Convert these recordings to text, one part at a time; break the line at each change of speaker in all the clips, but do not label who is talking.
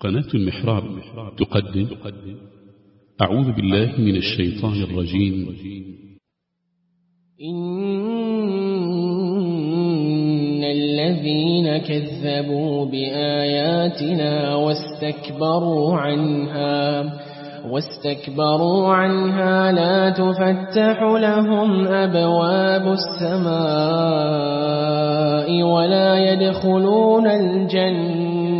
قناة المحراب تقدم أعوذ بالله من الشيطان الرجيم.
إن الذين كذبوا بآياتنا واستكبروا عنها واستكبروا عنها لا تفتح لهم أبواب السماء ولا يدخلون الجنة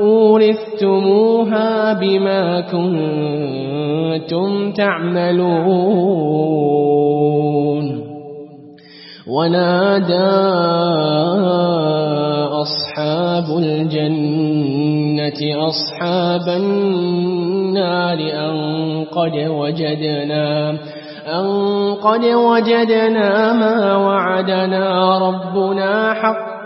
أورثتموها بما كنتم تعملون. ونادى أصحاب الجنة أصحاب النار أن قد وجدنا أن قد وجدنا ما وعدنا ربنا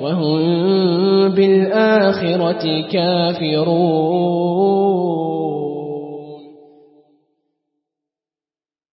وهم بالآخرة كافرون.